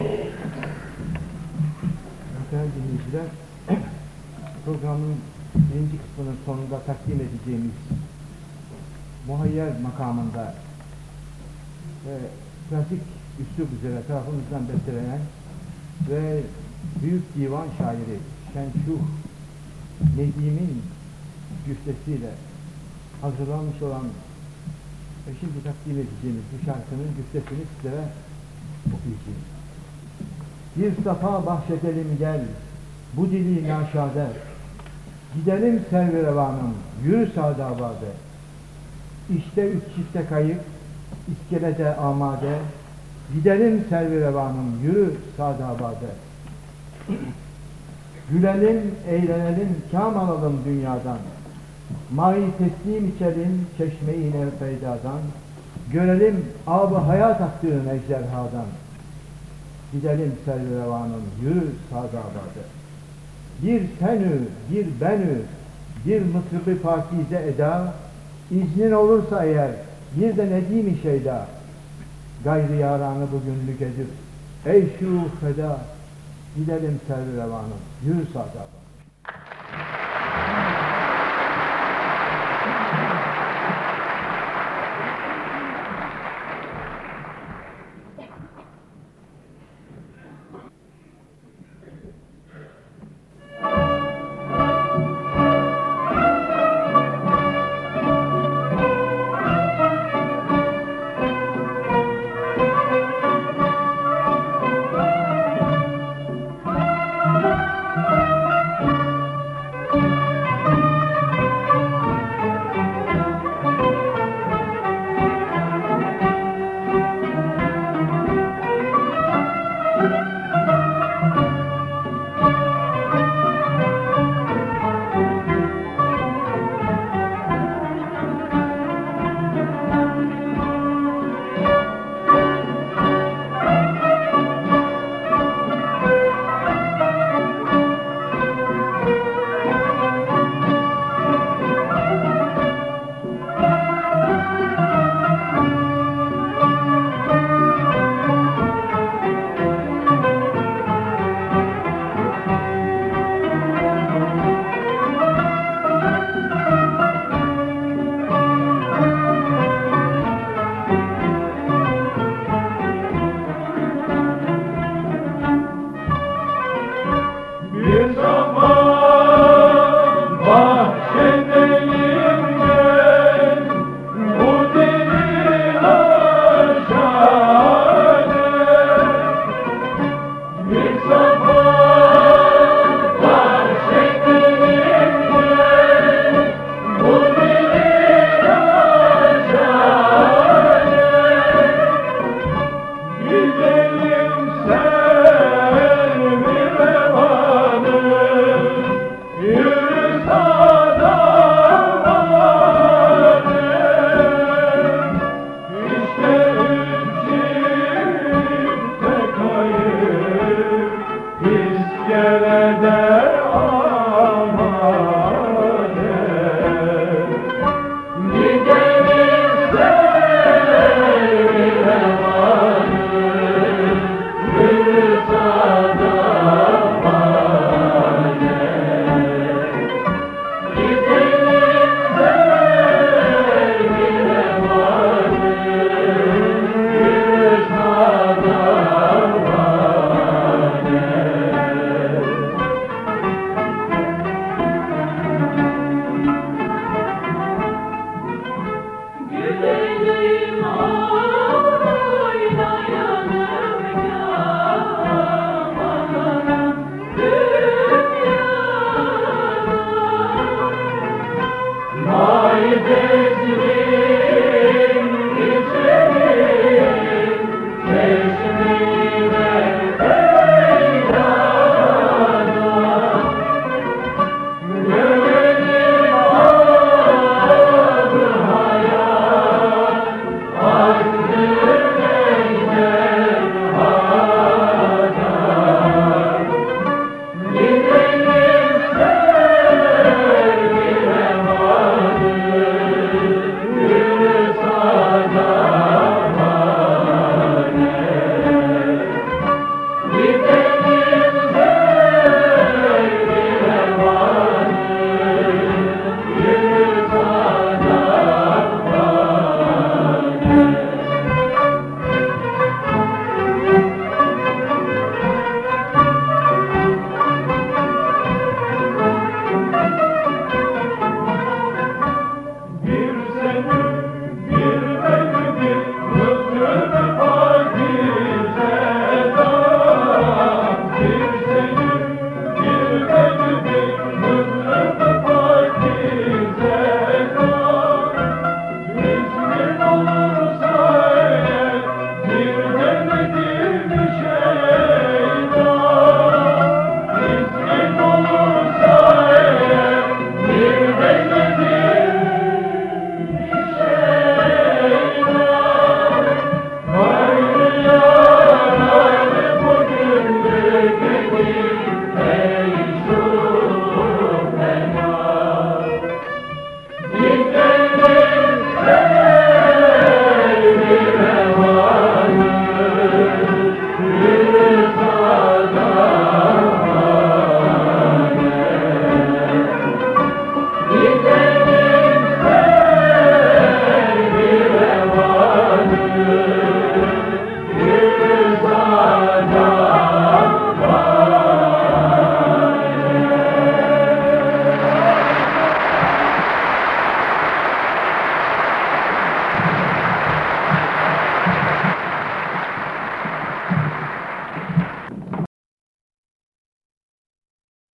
Muhterem dinleyiciler, programın birinci kısmının sonunda takdim edeceğimiz muhayyer makamında ve klasik üslup üzere tarafımızdan bestelenen ve büyük divan şairi Şenşuh Nedim'in güftesiyle hazırlanmış olan ve şimdi takdim edeceğimiz bu şarkının güftesini sizlere okuyacağım. Bir safa bahşedelim gel, bu dili naşade. Gidelim serverevanım, yürü sadabade. İşte üç çifte kayık, iskelede amade. Gidelim serverevanım, yürü sadabade. Gülelim, eğlenelim, kam alalım dünyadan. Mai teslim içelim, çeşme-i peydadan. Görelim ab hayat aktığın ejderhadan. Gidelim serverevanım, yürü sadabade. Bir senü, bir benü, bir mıtrıbı pakize eda, iznin olursa eğer, bir de nedimi şeyda, gayrı yaranı bugünlük edip, ey şu feda, gidelim serverevanım, yürü sadabade.